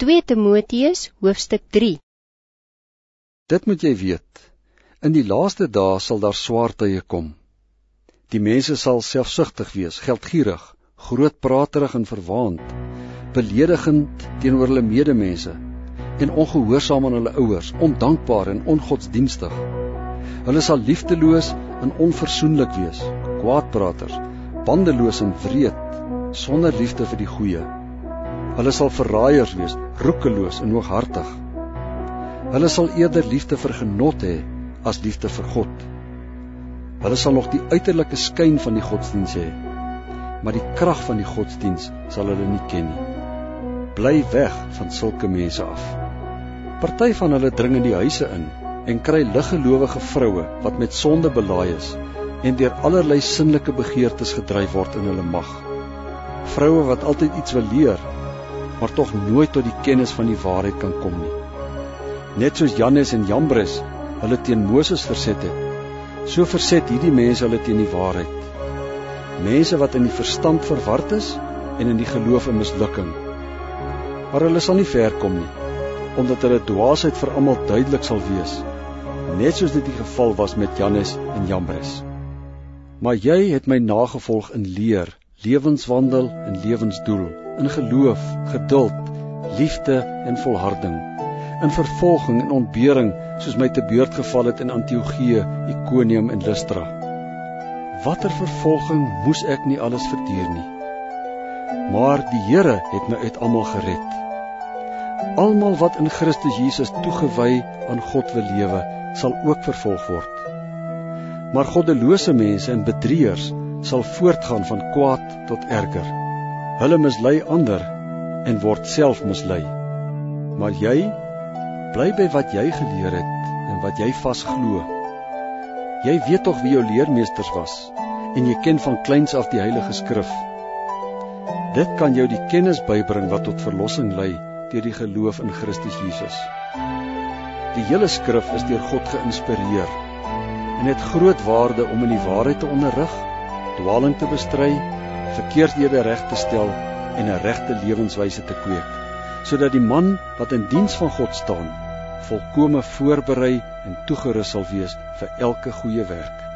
2 Timoteus hoofstuk 3 Dit moet jy weet. In die laaste dae sal daar swaar tye kom. Die mense sal selfsugtig wees, geldgierig, grootpraterig en verwaand, beledigend teenoor hulle medemense en ongehoorsaam aan hulle ouers, ondankbaar en ongodsdienstig. Hulle sal liefdeloos en onverzoenlik wees, kwaadpraters, bandeloos en wreed, sonder liefde vir die goeie. Hulle sal verraaiers wees, roekeloos en hooghartig. Hulle sal eerder liefde vir genot hê as liefde vir God. Hulle sal nog die uiterlike skyn van die godsdiens hê, maar die krag van die godsdiens sal hulle nie ken nie. Bly weg van sulke mense af. Party van hulle dring in die huise in en kry liggelowige vroue wat met sonde belaaid is en deur allerlei sinnelike begeertes gedryf word in hulle mag. Vroue wat altyd iets wil leer, maar tog nooit tot die kennis van die waarheid kan kom nie. Net soos Jannes en Jambres hulle teen Moses verset het, So verset hierdie mense hulle teen die waarheid. Mense wat in die verstand verward is en in die geloof 'n mislukking. Maar hulle sal nie ver kom nie, omdat hulle dwaasheid vir almal duidelik sal wees, net soos dit die geval was met Jannes en Jambres. Maar jy het my nagevolg in leer, lewenswandel en lewensdoel, in geloof, geduld, liefde en volharding in vervolging en ontbering soos my te beurt geval het in Antiochië, Ikonium en Lystra. Watter vervolging moes ek nie alles verduur nie. Maar die Here het my uit almal gered. Almal wat in Christus Jesus toegewy aan God wil lewe, sal ook vervolg word. Maar goddelose mense en bedrieërs sal voortgaan van kwaad tot erger. Hulle mislei ander en word self mislei. Maar jy Bly by wat jy geleer het en wat jy vasglo. Jy weet tog wie jou leermeesters was en jy ken van kleins af die Heilige Skrif. Dit kan jou die kennis bybring wat tot verlossing lei deur die geloof in Christus Jesus. Die hele skrif is deur God geïnspireer en het groot waarde om in die waarheid te onderrig, dwaaling te bestry, verkeerdhede reg te stel en 'n regte lewenswyse te kweek sodat die man wat in diens van God staan volkome voorberei en toegerus sal wees vir elke goeie werk.